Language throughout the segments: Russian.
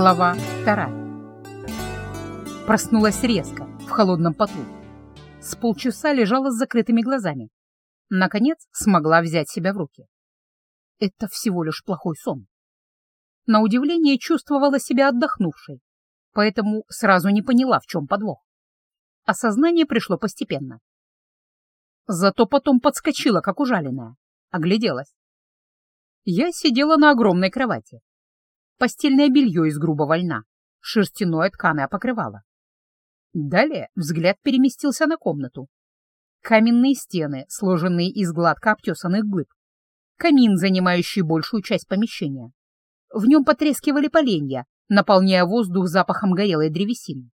Глава вторая. Проснулась резко, в холодном поту. С полчаса лежала с закрытыми глазами. Наконец смогла взять себя в руки. Это всего лишь плохой сон. На удивление чувствовала себя отдохнувшей, поэтому сразу не поняла, в чем подвох. Осознание пришло постепенно. Зато потом подскочила, как ужаленная, огляделась. Я сидела на огромной кровати. Постельное белье из грубого льна, шерстяное тканое покрывало. Далее взгляд переместился на комнату. Каменные стены, сложенные из гладко обтесанных глыб. Камин, занимающий большую часть помещения. В нем потрескивали поленья, наполняя воздух запахом горелой древесины.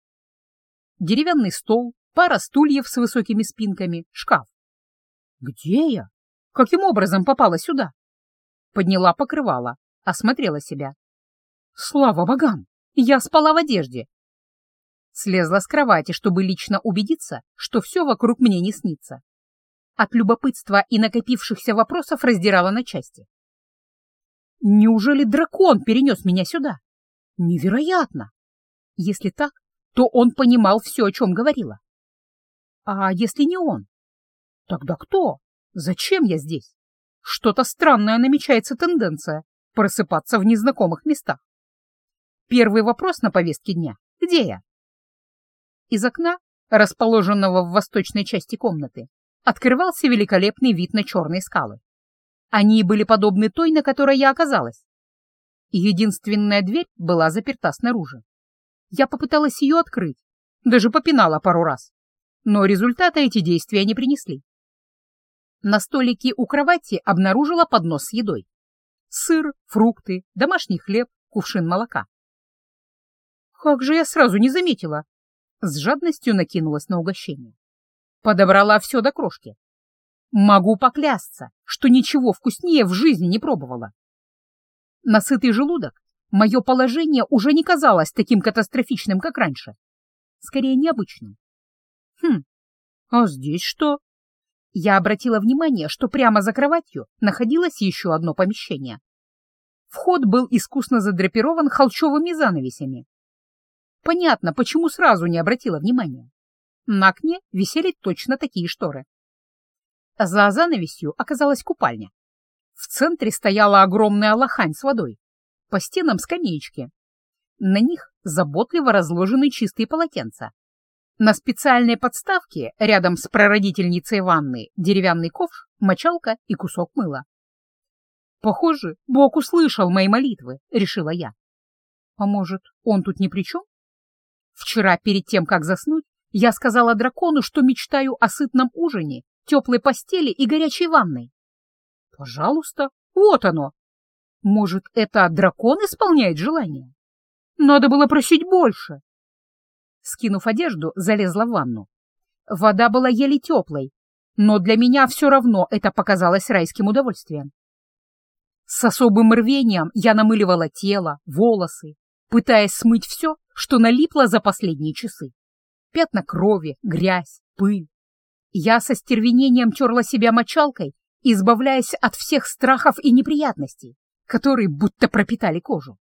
Деревянный стол, пара стульев с высокими спинками, шкаф. Где я? Каким образом попала сюда? Подняла покрывало, осмотрела себя. Слава богам! Я спала в одежде. Слезла с кровати, чтобы лично убедиться, что все вокруг мне не снится. От любопытства и накопившихся вопросов раздирала на части. Неужели дракон перенес меня сюда? Невероятно! Если так, то он понимал все, о чем говорила. А если не он? Тогда кто? Зачем я здесь? Что-то странное намечается тенденция просыпаться в незнакомых местах. Первый вопрос на повестке дня — где я? Из окна, расположенного в восточной части комнаты, открывался великолепный вид на черные скалы. Они были подобны той, на которой я оказалась. Единственная дверь была заперта снаружи. Я попыталась ее открыть, даже попинала пару раз, но результата эти действия не принесли. На столике у кровати обнаружила поднос с едой. Сыр, фрукты, домашний хлеб, кувшин молока. Как же я сразу не заметила! С жадностью накинулась на угощение. Подобрала все до крошки. Могу поклясться, что ничего вкуснее в жизни не пробовала. Насытый желудок мое положение уже не казалось таким катастрофичным, как раньше. Скорее, необычным. Хм, а здесь что? Я обратила внимание, что прямо за кроватью находилось еще одно помещение. Вход был искусно задрапирован холчевыми занавесями. Понятно, почему сразу не обратила внимания. На окне висели точно такие шторы. За занавесью оказалась купальня. В центре стояла огромная лохань с водой. По стенам скамеечки. На них заботливо разложены чистые полотенца. На специальной подставке рядом с прародительницей ванны деревянный ковш, мочалка и кусок мыла. Похоже, Бог услышал мои молитвы, решила я. А может, он тут ни при чем? Вчера, перед тем, как заснуть, я сказала дракону, что мечтаю о сытном ужине, теплой постели и горячей ванной. Пожалуйста, вот оно. Может, это дракон исполняет желание? Надо было просить больше. Скинув одежду, залезла в ванну. Вода была еле теплой, но для меня все равно это показалось райским удовольствием. С особым рвением я намыливала тело, волосы, пытаясь смыть все, что налипло за последние часы. Пятна крови, грязь, пыль. Я со стервенением терла себя мочалкой, избавляясь от всех страхов и неприятностей, которые будто пропитали кожу.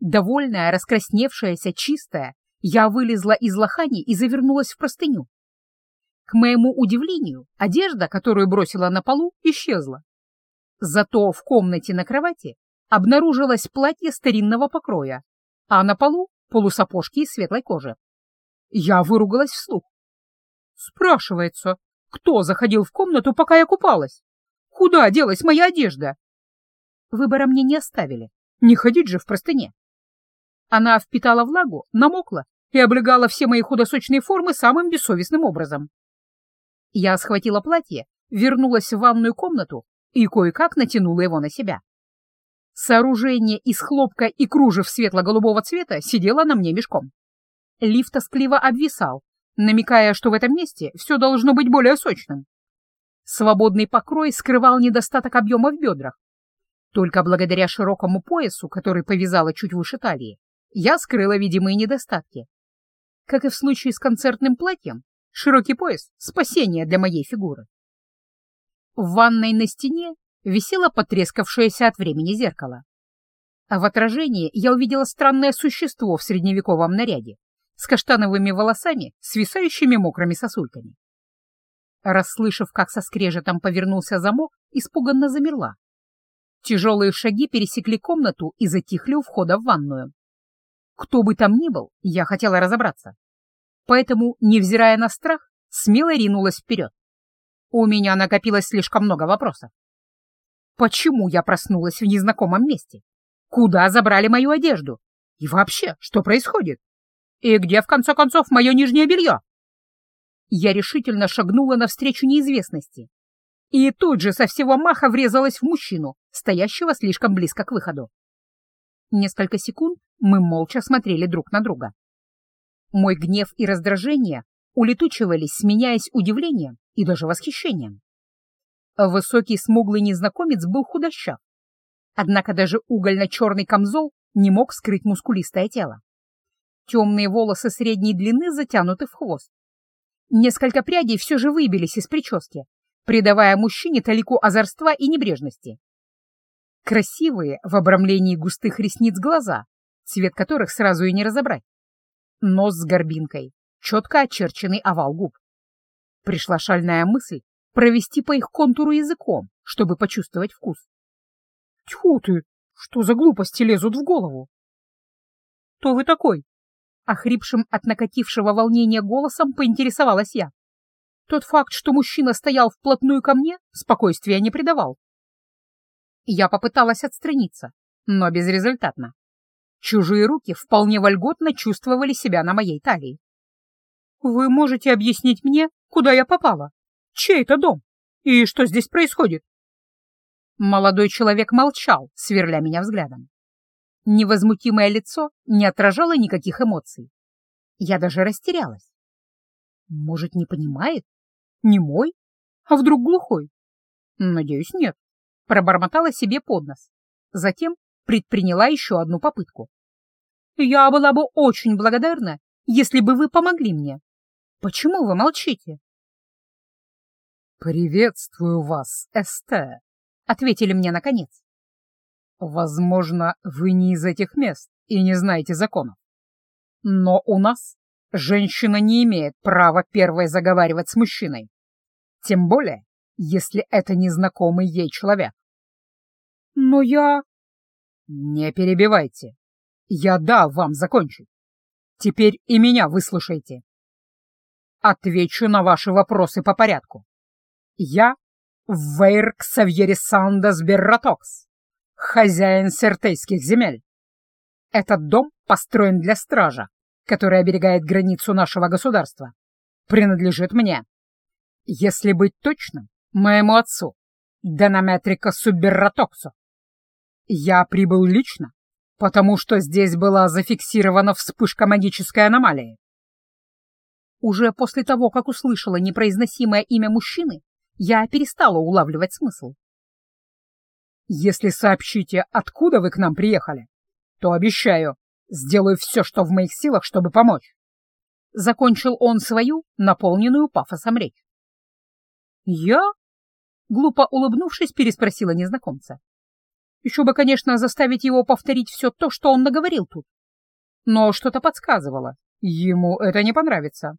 Довольная, раскрасневшаяся, чистая, я вылезла из лохани и завернулась в простыню. К моему удивлению, одежда, которую бросила на полу, исчезла. Зато в комнате на кровати обнаружилось платье старинного покроя, а на полу полусапожки из светлой кожи. Я выругалась вслух. Спрашивается, кто заходил в комнату, пока я купалась? Куда делась моя одежда? Выбора мне не оставили. Не ходить же в простыне. Она впитала влагу, намокла и облегала все мои худосочные формы самым бессовестным образом. Я схватила платье, вернулась в ванную комнату и кое-как натянула его на себя. Сооружение из хлопка и кружев светло-голубого цвета сидело на мне мешком. Лифт тоскливо обвисал, намекая, что в этом месте все должно быть более сочным. Свободный покрой скрывал недостаток объема в бедрах. Только благодаря широкому поясу, который повязала чуть выше талии, я скрыла видимые недостатки. Как и в случае с концертным платьем, широкий пояс — спасение для моей фигуры. В ванной на стене висело потрескавшееся от времени зеркало. А в отражении я увидела странное существо в средневековом наряде с каштановыми волосами, свисающими мокрыми сосульками. Расслышав, как со скрежетом повернулся замок, испуганно замерла. Тяжелые шаги пересекли комнату и затихли у входа в ванную. Кто бы там ни был, я хотела разобраться. Поэтому, невзирая на страх, смело ринулась вперед. У меня накопилось слишком много вопросов. Почему я проснулась в незнакомом месте? Куда забрали мою одежду? И вообще, что происходит? И где, в конце концов, мое нижнее белье? Я решительно шагнула навстречу неизвестности. И тут же со всего маха врезалась в мужчину, стоящего слишком близко к выходу. Несколько секунд мы молча смотрели друг на друга. Мой гнев и раздражение улетучивались, сменяясь удивлением и даже восхищением. Высокий смуглый незнакомец был худощав, Однако даже угольно-черный камзол не мог скрыть мускулистое тело. Темные волосы средней длины затянуты в хвост. Несколько прядей все же выбились из прически, придавая мужчине талику озорства и небрежности. Красивые в обрамлении густых ресниц глаза, цвет которых сразу и не разобрать. Нос с горбинкой, четко очерченный овал губ. Пришла шальная мысль провести по их контуру языком, чтобы почувствовать вкус. Тьфу ты! Что за глупости лезут в голову? Кто вы такой? Охрипшим от накатившего волнения голосом поинтересовалась я. Тот факт, что мужчина стоял вплотную ко мне, спокойствия не придавал. Я попыталась отстраниться, но безрезультатно. Чужие руки вполне вольготно чувствовали себя на моей талии. «Вы можете объяснить мне, куда я попала? Чей это дом? И что здесь происходит?» Молодой человек молчал, сверля меня взглядом. Невозмутимое лицо не отражало никаких эмоций. Я даже растерялась. Может, не понимает? Не мой? А вдруг глухой? Надеюсь, нет. Пробормотала себе под нос. Затем предприняла еще одну попытку. Я была бы очень благодарна, если бы вы помогли мне. Почему вы молчите? «Приветствую вас, Эстер!» ответили мне наконец. Возможно, вы не из этих мест и не знаете законов. Но у нас женщина не имеет права первой заговаривать с мужчиной. Тем более, если это незнакомый ей человек. Но я... Не перебивайте. Я дал вам закончить. Теперь и меня выслушайте. Отвечу на ваши вопросы по порядку. Я Вейр Ксавьерисандас Берратокс, хозяин сертейских земель. Этот дом построен для стража, который оберегает границу нашего государства. Принадлежит мне. Если быть точным, моему отцу, Денаметрика Суберратоксу. Я прибыл лично, потому что здесь была зафиксирована вспышка магической аномалии. Уже после того, как услышала непроизносимое имя мужчины, я перестала улавливать смысл. «Если сообщите, откуда вы к нам приехали, то обещаю, сделаю все, что в моих силах, чтобы помочь». Закончил он свою, наполненную пафосом речь. «Я?» — глупо улыбнувшись, переспросила незнакомца. Еще бы, конечно, заставить его повторить все то, что он наговорил тут. Но что-то подсказывало. Ему это не понравится.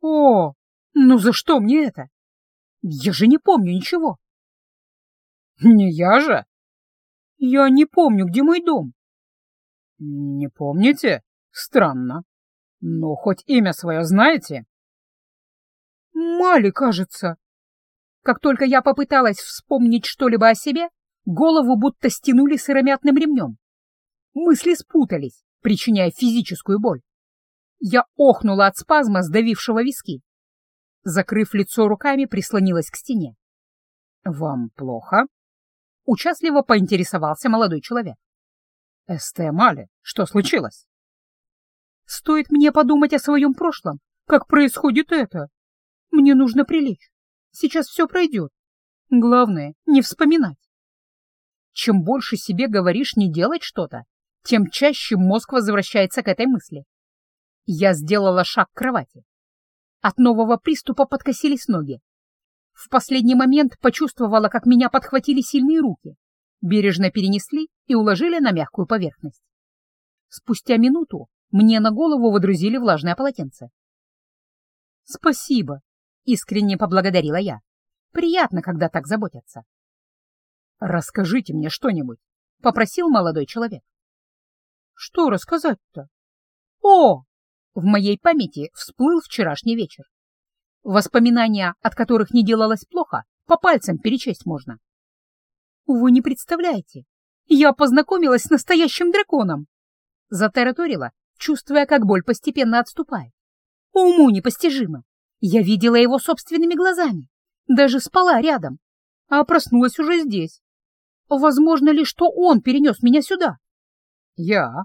«О, ну за что мне это? Я же не помню ничего. Не я же? Я не помню, где мой дом. Не помните? Странно. Ну, хоть имя свое знаете? Мали, кажется. Как только я попыталась вспомнить что-либо о себе, голову будто стянули сыромятным ремнем. Мысли спутались, причиняя физическую боль. Я охнула от спазма, сдавившего виски. Закрыв лицо руками, прислонилась к стене. «Вам плохо?» — участливо поинтересовался молодой человек. «Эсте Мали, что случилось?» «Стоит мне подумать о своем прошлом, как происходит это. Мне нужно прилечь. Сейчас все пройдет. Главное — не вспоминать. Чем больше себе говоришь не делать что-то, тем чаще мозг возвращается к этой мысли. Я сделала шаг к кровати. От нового приступа подкосились ноги. В последний момент почувствовала, как меня подхватили сильные руки. бережно перенесли и уложили на мягкую поверхность. Спустя минуту мне на голову водрузили влажное полотенце. «Спасибо», — искренне поблагодарила я. «Приятно, когда так заботятся». «Расскажите мне что-нибудь», — попросил молодой человек. «Что рассказать-то?» «О!» — в моей памяти всплыл вчерашний вечер. Воспоминания, от которых не делалось плохо, по пальцам перечесть можно. «Вы не представляете, я познакомилась с настоящим драконом!» Затараторила, чувствуя, как боль постепенно отступает. Уму непостижимо. Я видела его собственными глазами, даже спала рядом, а проснулась уже здесь. Возможно ли, что он перенес меня сюда? Я?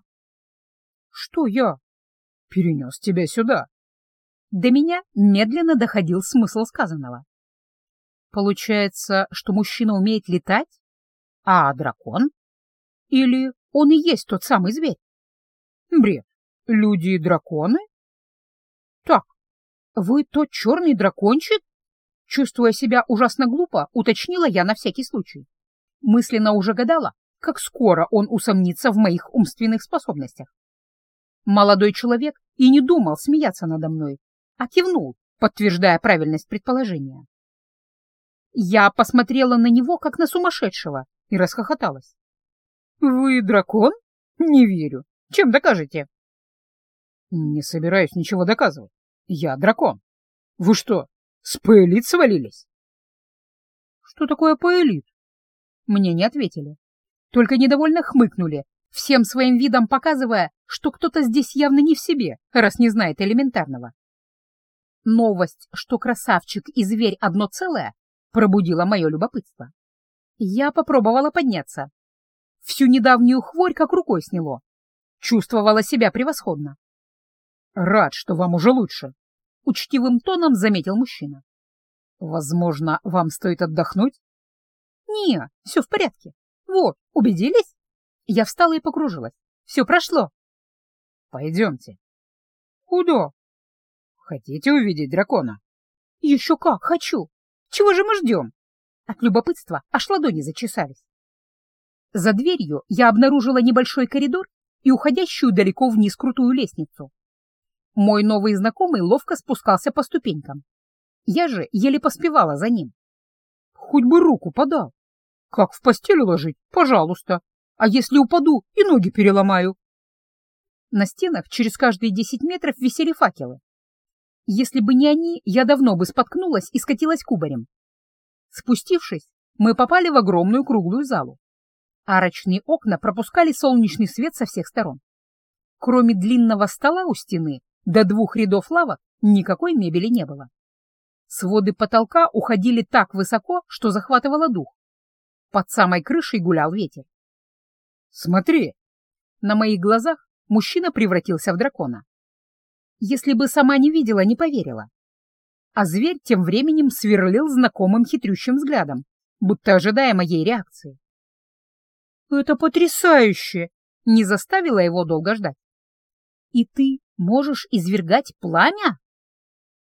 Что я? Перенес тебя сюда. До меня медленно доходил смысл сказанного. Получается, что мужчина умеет летать, а дракон? Или он и есть тот самый зверь? Бред. Люди и драконы? Так, вы тот черный дракончик? Чувствуя себя ужасно глупо, уточнила я на всякий случай. Мысленно уже гадала, как скоро он усомнится в моих умственных способностях. Молодой человек и не думал смеяться надо мной, а кивнул, подтверждая правильность предположения. Я посмотрела на него, как на сумасшедшего, и расхохоталась. «Вы дракон? Не верю. Чем докажете?» «Не собираюсь ничего доказывать. Я дракон. Вы что, с паэлит свалились?» «Что такое паэлит?» Мне не ответили, только недовольно хмыкнули, всем своим видом показывая, что кто-то здесь явно не в себе, раз не знает элементарного. Новость, что красавчик и зверь одно целое, пробудила мое любопытство. Я попробовала подняться. Всю недавнюю хворь как рукой сняло. Чувствовала себя превосходно. «Рад, что вам уже лучше», — учтивым тоном заметил мужчина. «Возможно, вам стоит отдохнуть?» «Не, все в порядке. Вот, убедились?» Я встала и покружилась. «Все прошло». «Пойдемте». «Куда?» Хотите увидеть дракона? Еще как, хочу. Чего же мы ждем? От любопытства аж ладони зачесались. За дверью я обнаружила небольшой коридор и уходящую далеко вниз крутую лестницу. Мой новый знакомый ловко спускался по ступенькам. Я же еле поспевала за ним. Хоть бы руку подал. Как в постель ложить? Пожалуйста. А если упаду и ноги переломаю? На стенах через каждые десять метров висели факелы. Если бы не они, я давно бы споткнулась и скатилась кубарем. Спустившись, мы попали в огромную круглую залу. Арочные окна пропускали солнечный свет со всех сторон. Кроме длинного стола у стены до двух рядов лавок никакой мебели не было. Своды потолка уходили так высоко, что захватывало дух. Под самой крышей гулял ветер. «Смотри!» На моих глазах мужчина превратился в дракона. Если бы сама не видела, не поверила. А зверь тем временем сверлил знакомым хитрющим взглядом, будто ожидая моей реакции. «Это потрясающе!» — не заставила его долго ждать. «И ты можешь извергать пламя?»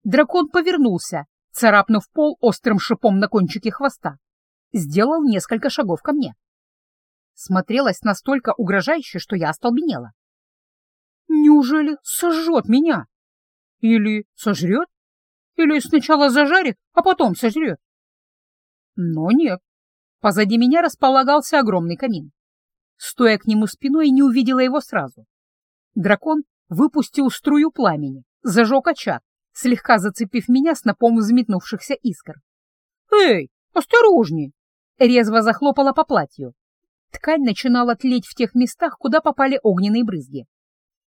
Дракон повернулся, царапнув пол острым шипом на кончике хвоста. Сделал несколько шагов ко мне. Смотрелась настолько угрожающе, что я остолбенела. Неужели сожжет меня? Или сожрет? Или сначала зажарит, а потом сожрет? Но нет. Позади меня располагался огромный камин. Стоя к нему спиной, не увидела его сразу. Дракон выпустил струю пламени, зажег очаг, слегка зацепив меня снопом взметнувшихся искр. «Эй, осторожней!» Резво захлопала по платью. Ткань начинала тлеть в тех местах, куда попали огненные брызги.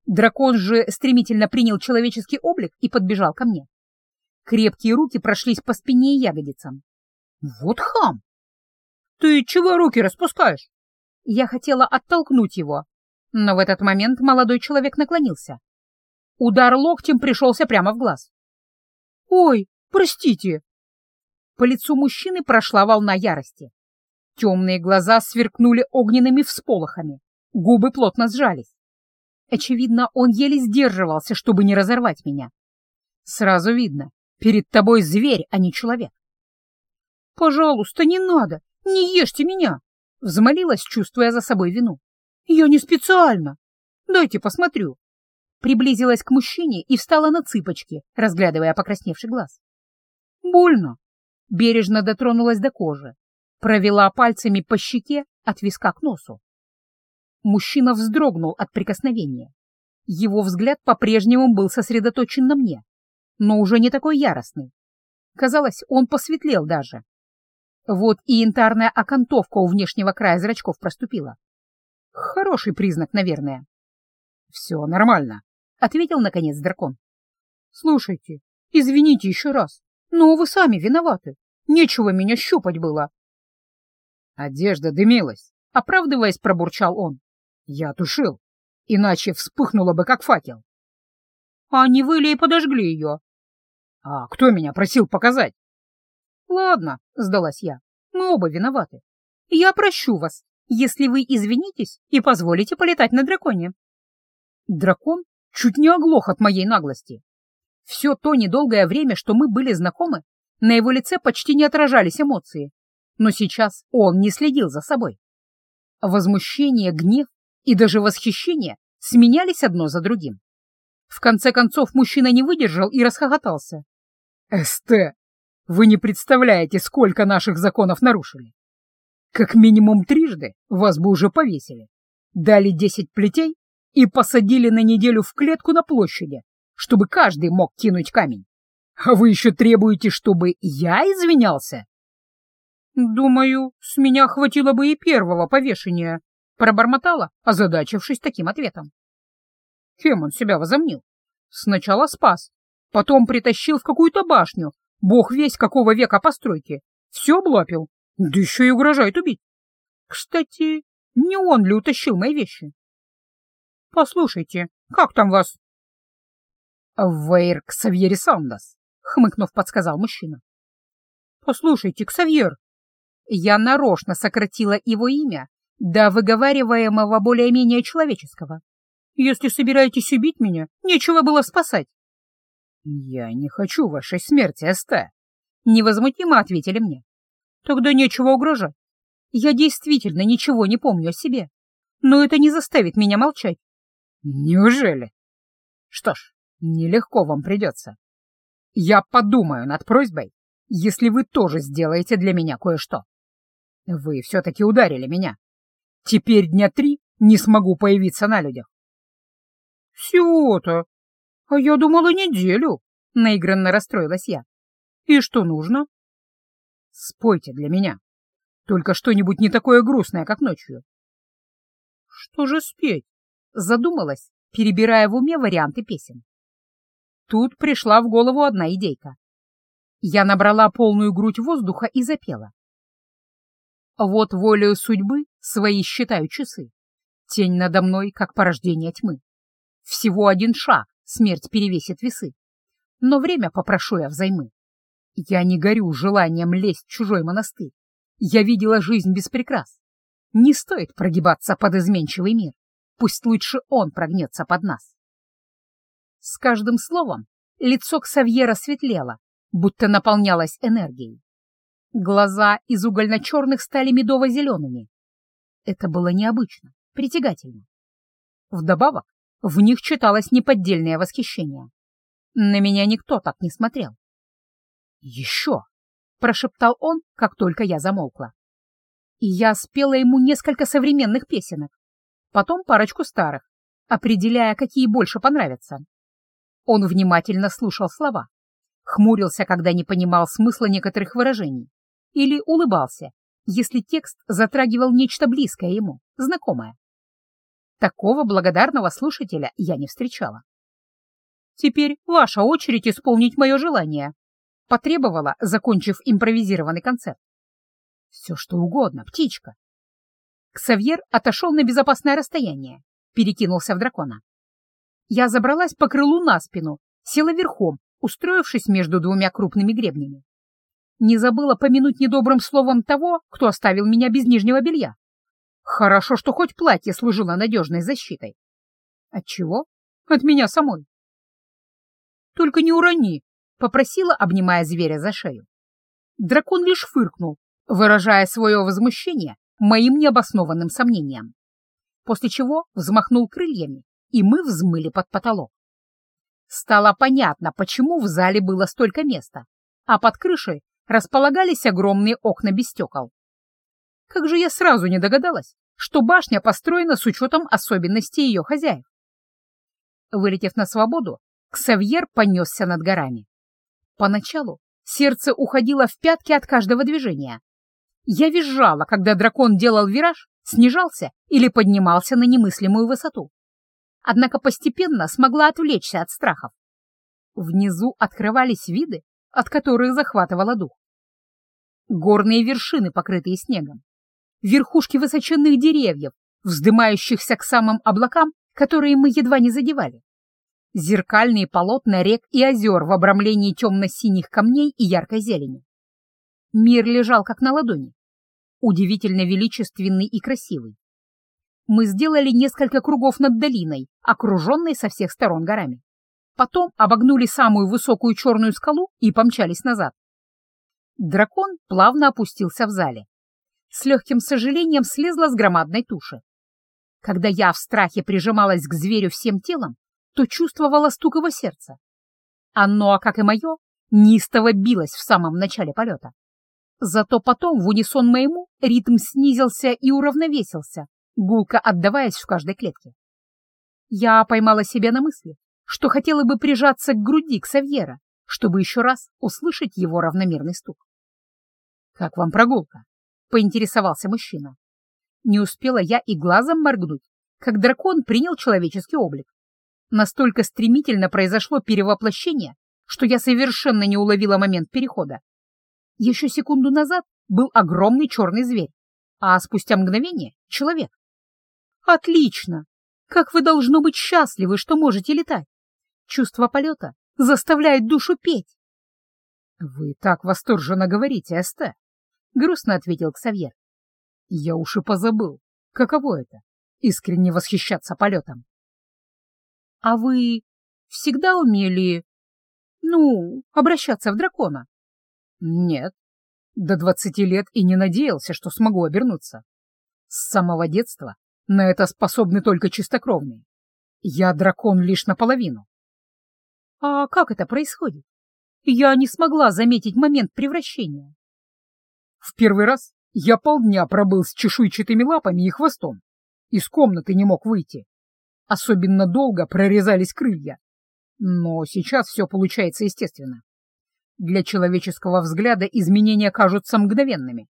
Дракон же стремительно принял человеческий облик и подбежал ко мне. Крепкие руки прошлись по спине и ягодицам. Вот хам! Ты чего руки распускаешь? Я хотела оттолкнуть его, но в этот момент молодой человек наклонился. Удар локтем пришелся прямо в глаз. «Ой, простите!» По лицу мужчины прошла волна ярости. Темные глаза сверкнули огненными всполохами, губы плотно сжались. Очевидно, он еле сдерживался, чтобы не разорвать меня. Сразу видно, перед тобой зверь, а не человек. «Пожалуйста, не надо! Не ешьте меня!» Взмолилась, чувствуя за собой вину. «Я не специально. Дайте посмотрю». Приблизилась к мужчине и встала на цыпочки, разглядывая покрасневший глаз. «Больно». Бережно дотронулась до кожи, провела пальцами по щеке от виска к носу. Мужчина вздрогнул от прикосновения. Его взгляд по-прежнему был сосредоточен на мне, но уже не такой яростный. Казалось, он посветлел даже. Вот и янтарная окантовка у внешнего края зрачков проступила. Хороший признак, наверное. «Все нормально», — ответил, наконец, дракон. «Слушайте, извините еще раз, но вы сами виноваты. Нечего меня щупать было». Одежда дымилась, оправдываясь, пробурчал он. Я тушил, иначе вспыхнула бы, как факел. А не вы ли и подожгли ее? А кто меня просил показать? Ладно, сдалась я, мы оба виноваты. Я прощу вас, если вы извинитесь и позволите полетать на драконе. Дракон чуть не оглох от моей наглости. Все то недолгое время, что мы были знакомы, на его лице почти не отражались эмоции. Но сейчас он не следил за собой. Возмущение, гнев и даже восхищение сменялись одно за другим. В конце концов мужчина не выдержал и расхохотался. «Эсте, вы не представляете, сколько наших законов нарушили. Как минимум трижды вас бы уже повесили, дали десять плетей и посадили на неделю в клетку на площади, чтобы каждый мог кинуть камень. А вы еще требуете, чтобы я извинялся?» «Думаю, с меня хватило бы и первого повешения», — пробормотала, озадачившись таким ответом. Кем он себя возомнил? Сначала спас, потом притащил в какую-то башню, бог весь какого века постройки, все облапил, да еще и угрожает убить. Кстати, не он ли утащил мои вещи? Послушайте, как там вас? Вейр Ксавьери Сандас, хмыкнув, подсказал мужчина. Послушайте, Ксавьер, я нарочно сократила его имя до выговариваемого более-менее человеческого. Если собираетесь убить меня, нечего было спасать. «Я не хочу вашей смерти, Эсте», — невозмутимо ответили мне. «Тогда нечего угрожать. Я действительно ничего не помню о себе, но это не заставит меня молчать». «Неужели? Что ж, нелегко вам придется. Я подумаю над просьбой, если вы тоже сделаете для меня кое-что». Вы все-таки ударили меня. Теперь дня три не смогу появиться на людях. Всего-то. А я думала неделю, наигранно расстроилась я. И что нужно? Спойте для меня. Только что-нибудь не такое грустное, как ночью. Что же спеть? Задумалась, перебирая в уме варианты песен. Тут пришла в голову одна идейка. Я набрала полную грудь воздуха и запела. Вот волею судьбы свои считаю часы. Тень надо мной, как порождение тьмы. Всего один шаг, смерть перевесит весы. Но время попрошу я взаймы. Я не горю желанием лезть в чужой монастырь. Я видела жизнь без прикрас. Не стоит прогибаться под изменчивый мир. Пусть лучше он прогнется под нас. С каждым словом лицо Ксавьера светлело, будто наполнялось энергией. Глаза из угольно-черных стали медово-зелеными. Это было необычно, притягательно. Вдобавок, в них читалось неподдельное восхищение. На меня никто так не смотрел. «Еще!» — прошептал он, как только я замолкла. И я спела ему несколько современных песенок, потом парочку старых, определяя, какие больше понравятся. Он внимательно слушал слова, хмурился, когда не понимал смысла некоторых выражений, или улыбался, если текст затрагивал нечто близкое ему, знакомое. Такого благодарного слушателя я не встречала. «Теперь ваша очередь исполнить мое желание», — потребовала, закончив импровизированный концерт. «Все что угодно, птичка». Ксавьер отошел на безопасное расстояние, перекинулся в дракона. Я забралась по крылу на спину, села верхом, устроившись между двумя крупными гребнями. Не забыла помянуть недобрым словом того, кто оставил меня без нижнего белья. Хорошо, что хоть платье служило надежной защитой. От чего? От меня самой. Только не урони, попросила, обнимая зверя за шею. Дракон лишь фыркнул, выражая свое возмущение моим необоснованным сомнениям, после чего взмахнул крыльями, и мы взмыли под потолок. Стало понятно, почему в зале было столько места, а под крышей располагались огромные окна без стекол. Как же я сразу не догадалась, что башня построена с учетом особенностей ее хозяев. Вылетев на свободу, Ксавьер понесся над горами. Поначалу сердце уходило в пятки от каждого движения. Я визжала, когда дракон делал вираж, снижался или поднимался на немыслимую высоту. Однако постепенно смогла отвлечься от страхов. Внизу открывались виды, от которых захватывало дух. Горные вершины, покрытые снегом, верхушки высоченных деревьев, вздымающихся к самым облакам, которые мы едва не задевали. Зеркальные полотна рек и озер в обрамлении темно-синих камней и яркой зелени. Мир лежал как на ладони, удивительно величественный и красивый. Мы сделали несколько кругов над долиной, окруженной со всех сторон горами. Потом обогнули самую высокую черную скалу и помчались назад. Дракон плавно опустился в зале. С легким сожалением слезла с громадной туши. Когда я в страхе прижималась к зверю всем телом, то чувствовала стук его сердца. Оно, как и мое, неистово билось в самом начале полета. Зато потом в унисон моему ритм снизился и уравновесился, гулко отдаваясь в каждой клетке. Я поймала себя на мысли, что хотела бы прижаться к груди Ксавьера, чтобы еще раз услышать его равномерный стук. «Как вам прогулка?» — поинтересовался мужчина. Не успела я и глазом моргнуть, как дракон принял человеческий облик. Настолько стремительно произошло перевоплощение, что я совершенно не уловила момент перехода. Еще секунду назад был огромный черный зверь, а спустя мгновение — человек. Отлично! Как вы должно быть счастливы, что можете летать! Чувство полета заставляет душу петь. — Вы так восторженно говорите, Эсте, — грустно ответил Ксавьер. — Я уж и позабыл, каково это — искренне восхищаться полетом. — А вы всегда умели, ну, обращаться в дракона? — Нет, до двадцати лет и не надеялся, что смогу обернуться. С самого детства на это способны только чистокровные. Я дракон лишь наполовину. А как это происходит? Я не смогла заметить момент превращения. В первый раз я полдня пробыл с чешуйчатыми лапами и хвостом. Из комнаты не мог выйти. Особенно долго прорезались крылья. Но сейчас все получается естественно. Для человеческого взгляда изменения кажутся мгновенными.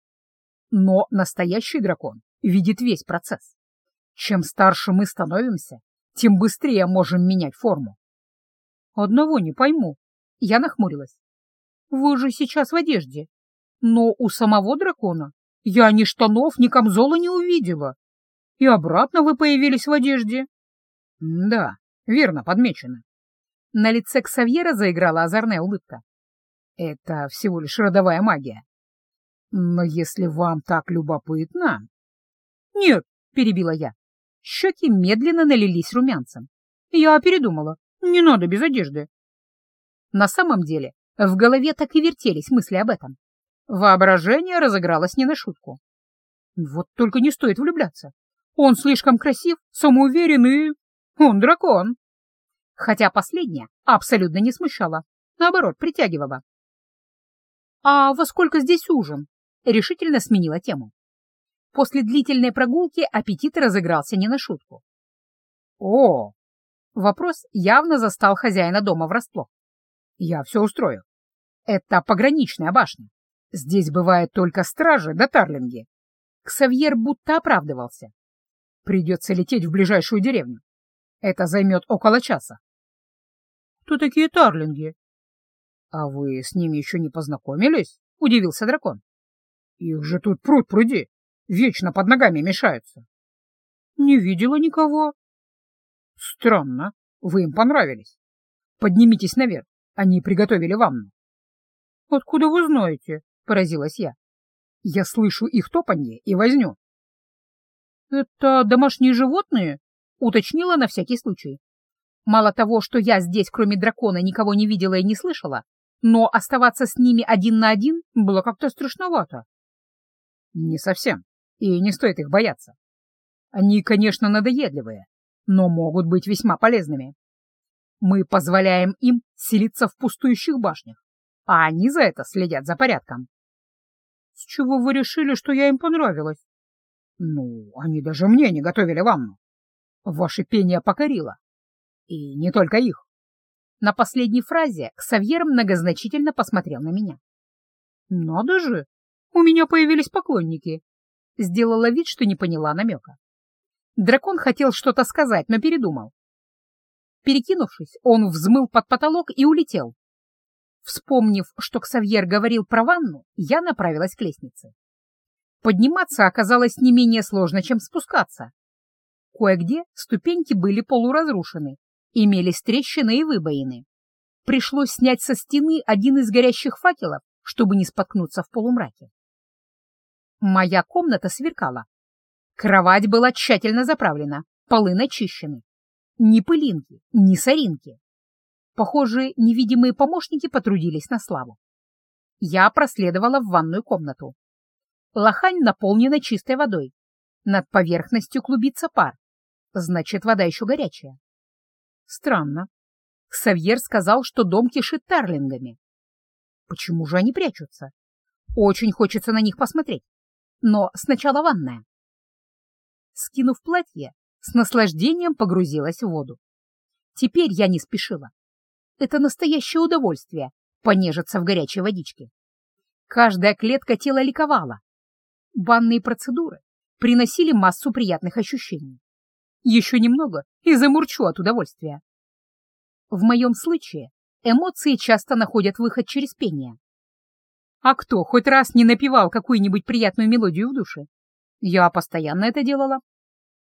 Но настоящий дракон видит весь процесс. Чем старше мы становимся, тем быстрее можем менять форму. Одного не пойму. Я нахмурилась. Вы же сейчас в одежде. Но у самого дракона я ни штанов, ни камзола не увидела. И обратно вы появились в одежде. Да, верно подмечено. На лице Ксавьера заиграла озорная улыбка. Это всего лишь родовая магия. Но если вам так любопытно... Нет, перебила я. Щеки медленно налились румянцем. Я передумала. Не надо без одежды. На самом деле, в голове так и вертелись мысли об этом. Воображение разыгралось не на шутку. Вот только не стоит влюбляться. Он слишком красив, самоуверенный, Он дракон. Хотя последнее абсолютно не смущало, наоборот, притягивало. «А во сколько здесь ужин?» — решительно сменила тему. После длительной прогулки аппетит разыгрался не на шутку. «О!» Вопрос явно застал хозяина дома врасплох. «Я все устрою. Это пограничная башня. Здесь бывает только стражи да тарлинги». Ксавьер будто оправдывался. «Придется лететь в ближайшую деревню. Это займет около часа». «Кто такие тарлинги?» «А вы с ними еще не познакомились?» — удивился дракон. «Их же тут пруд пруди, вечно под ногами мешаются». «Не видела никого». «Странно, вы им понравились. Поднимитесь наверх, они приготовили ванну». «Откуда вы знаете?» — поразилась я. «Я слышу их топанье и возню». «Это домашние животные?» — уточнила на всякий случай. Мало того, что я здесь, кроме дракона, никого не видела и не слышала, но оставаться с ними один на один было как-то страшновато. — Не совсем. и не стоит их бояться. Они, конечно, надоедливые, но могут быть весьма полезными. Мы позволяем им селиться в пустующих башнях, а они за это следят за порядком. С чего вы решили, что я им понравилась? Ну, они даже мне не готовили ванну. Ваше пение покорило. И не только их. На последней фразе Ксавьер многозначительно посмотрел на меня. «Надо же! У меня появились поклонники!» Сделала вид, что не поняла намека. Дракон хотел что-то сказать, но передумал. Перекинувшись, он взмыл под потолок и улетел. Вспомнив, что Ксавьер говорил про ванну, я направилась к лестнице. Подниматься оказалось не менее сложно, чем спускаться. Кое-где ступеньки были полуразрушены, имелись трещины и выбоины. Пришлось снять со стены один из горящих факелов, чтобы не споткнуться в полумраке. Моя комната сверкала. Кровать была тщательно заправлена, полы начищены. Ни пылинки, ни соринки. Похоже, невидимые помощники потрудились на славу. Я проследовала в ванную комнату. Лохань наполнена чистой водой. Над поверхностью клубится пар. Значит, вода еще горячая. Странно. Ксавьер сказал, что дом кишит тарлингами. Почему же они прячутся? Очень хочется на них посмотреть. Но сначала ванная. Скинув платье, с наслаждением погрузилась в воду. Теперь я не спешила. Это настоящее удовольствие — понежиться в горячей водичке. Каждая клетка тела ликовала. Банные процедуры приносили массу приятных ощущений. Еще немного и замурчу от удовольствия. В моем случае эмоции часто находят выход через пение. А кто хоть раз не напевал какую-нибудь приятную мелодию в душе? Я постоянно это делала.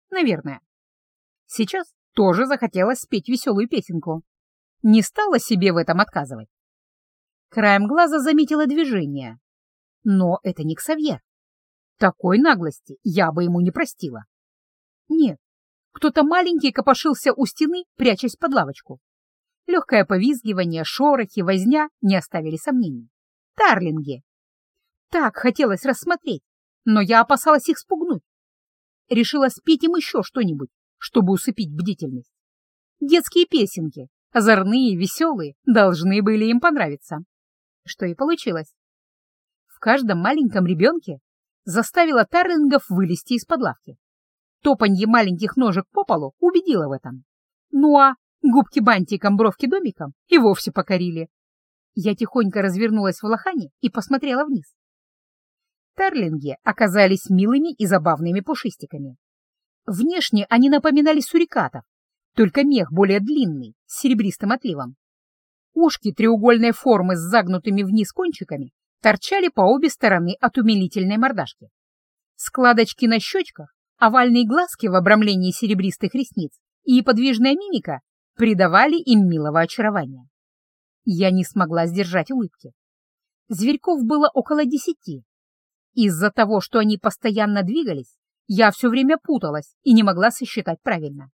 Наверное. Сейчас тоже захотелось спеть веселую песенку. Не стала себе в этом отказывать. Краем глаза заметила движение. Но это не Ксавьер. Такой наглости я бы ему не простила. Нет, кто-то маленький копошился у стены, прячась под лавочку. Легкое повизгивание, шорохи, возня не оставили сомнений. Тарлинги. Так хотелось рассмотреть, но я опасалась их спугнуть. Решила спеть им еще что-нибудь, чтобы усыпить бдительность. Детские песенки, озорные, веселые, должны были им понравиться. Что и получилось. В каждом маленьком ребенке заставила Тарлингов вылезти из-под лавки. Топанье маленьких ножек по полу убедило в этом. Ну а губки бантиком, бровки домиком и вовсе покорили. Я тихонько развернулась в лохане и посмотрела вниз. Терлинги оказались милыми и забавными пушистиками. Внешне они напоминали сурикатов, только мех более длинный, с серебристым отливом. Ушки треугольной формы с загнутыми вниз кончиками торчали по обе стороны от умилительной мордашки. Складочки на щечках Овальные глазки в обрамлении серебристых ресниц и подвижная мимика придавали им милого очарования. Я не смогла сдержать улыбки. Зверьков было около десяти. Из-за того, что они постоянно двигались, я все время путалась и не могла сосчитать правильно.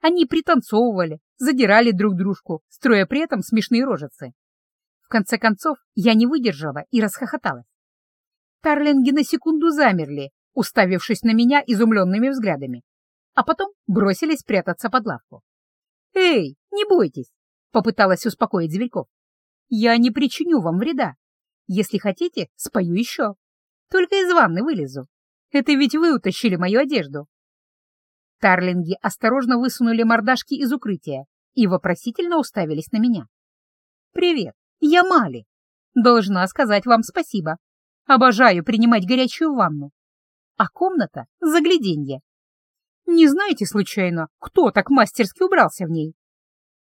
Они пританцовывали, задирали друг дружку, строя при этом смешные рожицы. В конце концов, я не выдержала и расхохоталась. Тарлинги на секунду замерли, уставившись на меня изумленными взглядами, а потом бросились прятаться под лавку. «Эй, не бойтесь!» — попыталась успокоить Зверьков. «Я не причиню вам вреда. Если хотите, спою еще. Только из ванны вылезу. Это ведь вы утащили мою одежду». Тарлинги осторожно высунули мордашки из укрытия и вопросительно уставились на меня. «Привет, я Мали. Должна сказать вам спасибо. Обожаю принимать горячую ванну а комната — загляденье. Не знаете, случайно, кто так мастерски убрался в ней?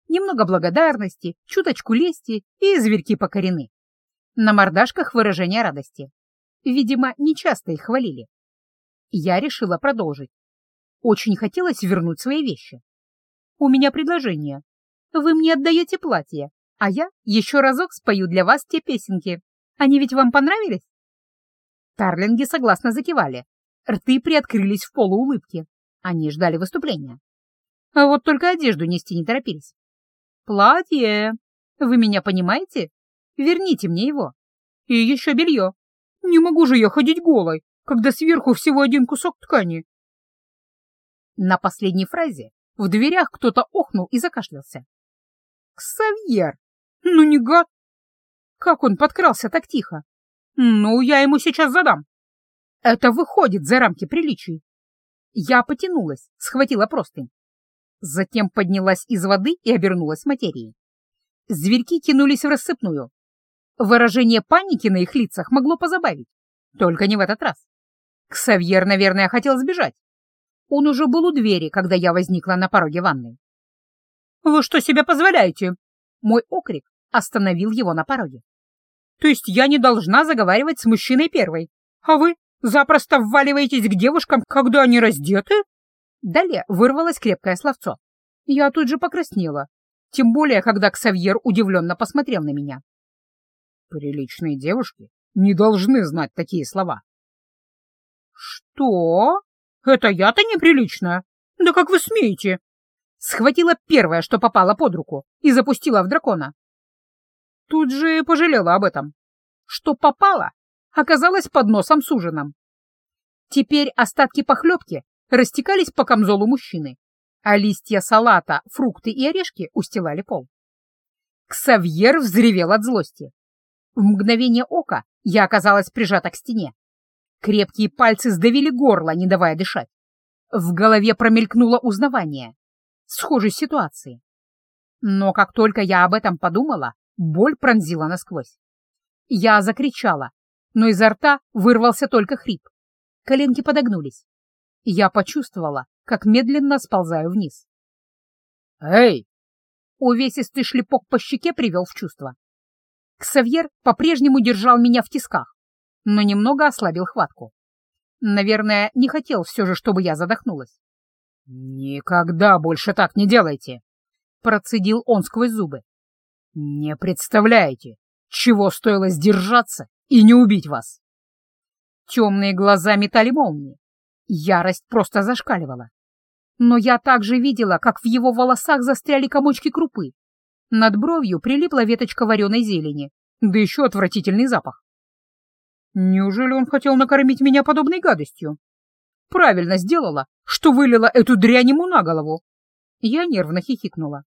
Немного благодарности, чуточку лести и зверьки покорены. На мордашках выражение радости. Видимо, нечасто их хвалили. Я решила продолжить. Очень хотелось вернуть свои вещи. У меня предложение. Вы мне отдаете платье, а я еще разок спою для вас те песенки. Они ведь вам понравились? Тарлинги согласно закивали, Рты приоткрылись в полуулыбке. Они ждали выступления. А вот только одежду нести не торопились. «Платье! Вы меня понимаете? Верните мне его. И еще белье. Не могу же я ходить голой, когда сверху всего один кусок ткани. На последней фразе в дверях кто-то охнул и закашлялся. Ксавьер! Ну не гад! Как он подкрался так тихо? Ну, я ему сейчас задам. Это выходит за рамки приличий. Я потянулась, схватила простынь. Затем поднялась из воды и обернулась материей. Зверьки кинулись в рассыпную. Выражение паники на их лицах могло позабавить. Только не в этот раз. Ксавьер, наверное, хотел сбежать. Он уже был у двери, когда я возникла на пороге ванной. «Вы что себе позволяете?» Мой окрик остановил его на пороге. «То есть я не должна заговаривать с мужчиной первой, а вы запросто вваливаетесь к девушкам, когда они раздеты?» Далее вырвалось крепкое словцо. Я тут же покраснела, тем более, когда Ксавьер удивленно посмотрел на меня. «Приличные девушки не должны знать такие слова». «Что? Это я-то неприличная? Да как вы смеете?» Схватила первое, что попало под руку, и запустила в дракона. Тут же пожалела об этом. Что попало, оказалось под носом с ужином. Теперь остатки похлебки растекались по камзолу мужчины, а листья салата, фрукты и орешки устилали пол. Ксавьер взревел от злости. В мгновение ока я оказалась прижата к стене. Крепкие пальцы сдавили горло, не давая дышать. В голове промелькнуло узнавание. Схожей ситуации. Но как только я об этом подумала, боль пронзила насквозь. Я закричала, но изо рта вырвался только хрип. Коленки подогнулись. Я почувствовала, как медленно сползаю вниз. «Эй!» Увесистый шлепок по щеке привел в чувство. Ксавьер по-прежнему держал меня в тисках, но немного ослабил хватку. Наверное, не хотел все же, чтобы я задохнулась. «Никогда больше так не делайте!» — процедил он сквозь зубы. «Не представляете, чего стоило сдержаться и не убить вас!» Темные глаза метали молнии. Ярость просто зашкаливала. Но я также видела, как в его волосах застряли комочки крупы. Над бровью прилипла веточка вареной зелени, да еще отвратительный запах. Неужели он хотел накормить меня подобной гадостью? Правильно сделала, что вылила эту дрянь ему на голову. Я нервно хихикнула.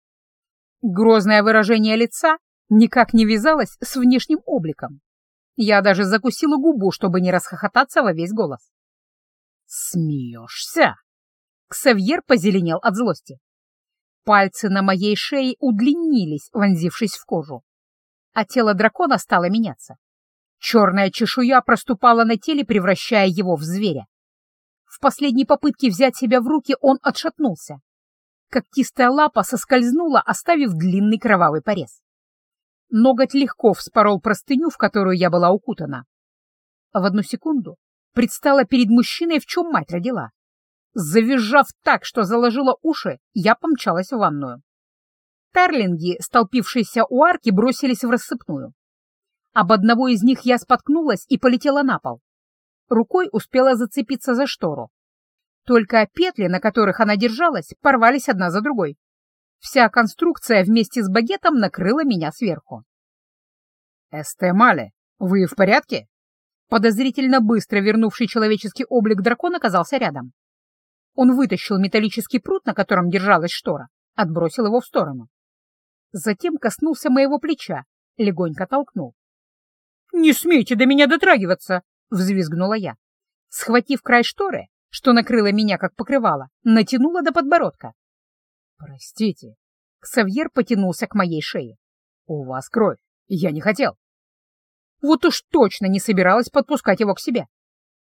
Грозное выражение лица никак не вязалось с внешним обликом. Я даже закусила губу, чтобы не расхохотаться во весь голос. «Смеешься?» Ксавьер позеленел от злости. Пальцы на моей шее удлинились, вонзившись в кожу. А тело дракона стало меняться. Черная чешуя проступала на теле, превращая его в зверя. В последней попытке взять себя в руки он отшатнулся. Когтистая лапа соскользнула, оставив длинный кровавый порез. Ноготь легко вспорол простыню, в которую я была укутана. В одну секунду предстала перед мужчиной, в чем мать родила. Завизжав так, что заложила уши, я помчалась в ванную. Тарлинги, столпившиеся у арки, бросились в рассыпную. Об одного из них я споткнулась и полетела на пол. Рукой успела зацепиться за штору. Только петли, на которых она держалась, порвались одна за другой. Вся конструкция вместе с багетом накрыла меня сверху. «Эстемале, вы в порядке?» Подозрительно быстро вернувший человеческий облик дракон оказался рядом. Он вытащил металлический пруд, на котором держалась штора, отбросил его в сторону. Затем коснулся моего плеча, легонько толкнул. «Не смейте до меня дотрагиваться!» — взвизгнула я. Схватив край шторы, что накрыло меня как покрывало, натянула до подбородка. «Простите». Ксавьер потянулся к моей шее. «У вас кровь. Я не хотел». Вот уж точно не собиралась подпускать его к себе.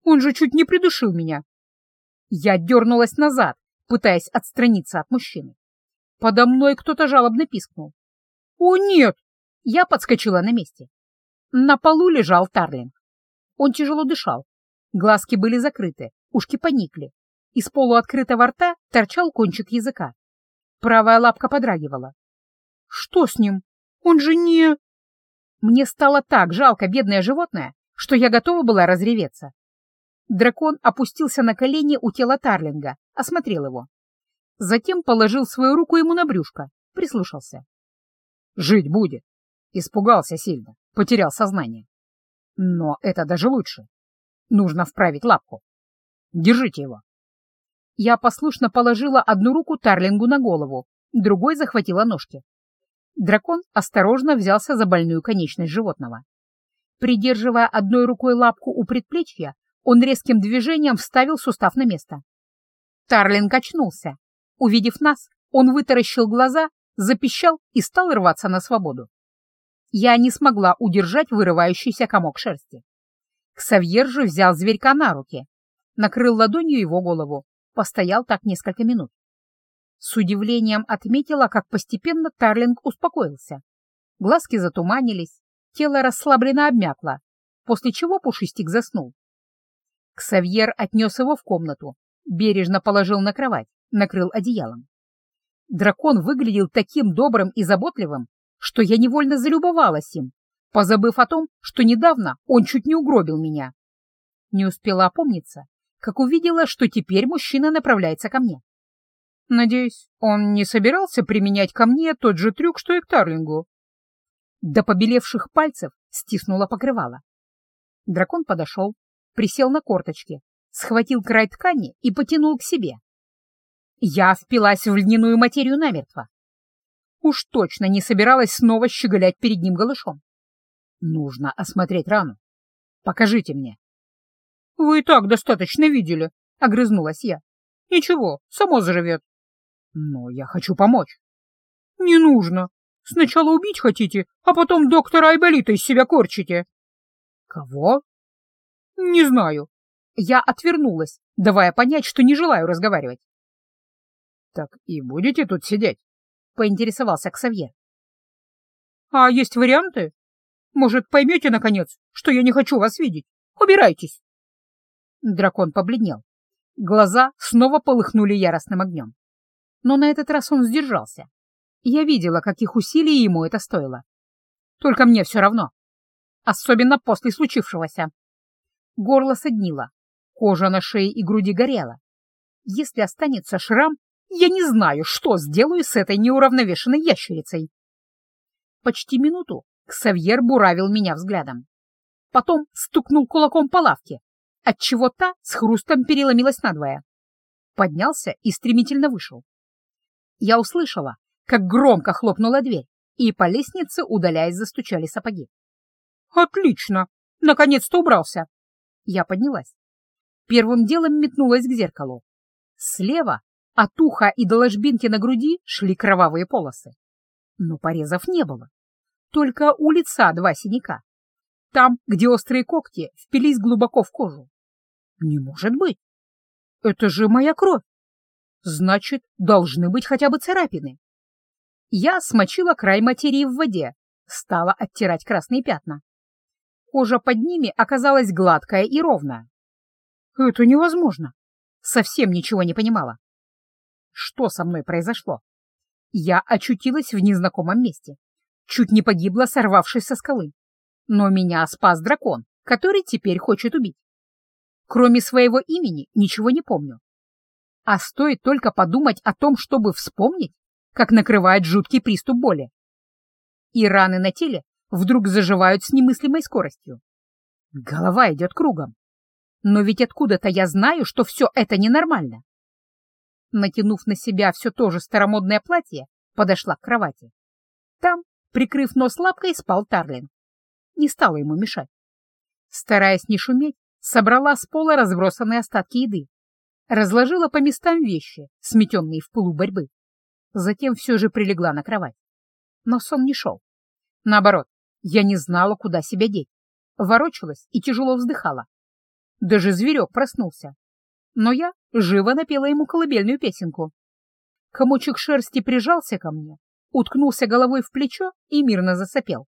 Он же чуть не придушил меня. Я дернулась назад, пытаясь отстраниться от мужчины. Подо мной кто-то жалобно пискнул. «О, нет!» Я подскочила на месте. На полу лежал Тарлинг. Он тяжело дышал. Глазки были закрыты, ушки поникли. Из полуоткрытого рта торчал кончик языка. Правая лапка подрагивала. «Что с ним? Он же не...» Мне стало так жалко бедное животное, что я готова была разреветься. Дракон опустился на колени у тела Тарлинга, осмотрел его. Затем положил свою руку ему на брюшко, прислушался. «Жить будет!» Испугался сильно потерял сознание. Но это даже лучше. Нужно вправить лапку. Держите его. Я послушно положила одну руку Тарлингу на голову, другой захватила ножки. Дракон осторожно взялся за больную конечность животного. Придерживая одной рукой лапку у предплечья, он резким движением вставил сустав на место. Тарлинг очнулся. Увидев нас, он вытаращил глаза, запищал и стал рваться на свободу. Я не смогла удержать вырывающийся комок шерсти. Ксавьер же взял зверька на руки, накрыл ладонью его голову, постоял так несколько минут. С удивлением отметила, как постепенно Тарлинг успокоился. Глазки затуманились, тело расслабленно обмякло, после чего Пушистик заснул. Ксавьер отнес его в комнату, бережно положил на кровать, накрыл одеялом. Дракон выглядел таким добрым и заботливым, что я невольно залюбовалась им, позабыв о том, что недавно он чуть не угробил меня. Не успела опомниться, как увидела, что теперь мужчина направляется ко мне. Надеюсь, он не собирался применять ко мне тот же трюк, что и к Тарлингу. До побелевших пальцев стиснула покрывало. Дракон подошел, присел на корточки, схватил край ткани и потянул к себе. Я впилась в льняную материю намертво. Уж точно не собиралась снова щеголять перед ним голышом. Нужно осмотреть рану. Покажите мне. «Вы и так достаточно видели», — огрызнулась я. «Ничего, само заживет». «Но я хочу помочь». «Не нужно. Сначала убить хотите, а потом доктора Айболита из себя корчите». «Кого?» «Не знаю». Я отвернулась, давая понять, что не желаю разговаривать. «Так и будете тут сидеть?» — поинтересовался Ксавьер. «А есть варианты? Может, поймете, наконец, что я не хочу вас видеть? Убирайтесь!» Дракон побледнел. Глаза снова полыхнули яростным огнем. Но на этот раз он сдержался. Я видела, каких усилий ему это стоило. Только мне все равно. Особенно после случившегося. Горло соднило, кожа на шее и груди горела. Если останется шрам, я не знаю, что сделаю с этой неуравновешенной ящерицей. Почти минуту Ксавьер буравил меня взглядом. Потом стукнул кулаком по лавке, отчего та с хрустом переломилась надвое. Поднялся и стремительно вышел. Я услышала, как громко хлопнула дверь, и по лестнице, удаляясь, застучали сапоги. «Отлично! Наконец-то убрался!» Я поднялась. Первым делом метнулась к зеркалу. Слева от уха и до ложбинки на груди шли кровавые полосы. Но порезов не было. Только у лица два синяка. Там, где острые когти впились глубоко в кожу. Не может быть. Это же моя кровь. Значит, должны быть хотя бы царапины. Я смочила край материи в воде, стала оттирать красные пятна. Кожа под ними оказалась гладкая и ровная. Это невозможно. Совсем ничего не понимала. Что со мной произошло? Я очутилась в незнакомом месте. Чуть не погибла, сорвавшись со скалы. Но меня спас дракон, который теперь хочет убить. Кроме своего имени ничего не помню. А стоит только подумать о том, чтобы вспомнить, как накрывает жуткий приступ боли. И раны на теле вдруг заживают с немыслимой скоростью. Голова идет кругом. Но ведь откуда-то я знаю, что все это ненормально. Натянув на себя все то же старомодное платье, подошла к кровати. Там, прикрыв нос лапкой, спал Тарлин не стала ему мешать. Стараясь не шуметь, собрала с пола разбросанные остатки еды, разложила по местам вещи, сметенные в пылу борьбы. Затем все же прилегла на кровать. Но сон не шел. Наоборот, я не знала, куда себя деть. Ворочалась и тяжело вздыхала. Даже зверек проснулся. Но я живо напела ему колыбельную песенку. Комочек шерсти прижался ко мне, уткнулся головой в плечо и мирно засопел.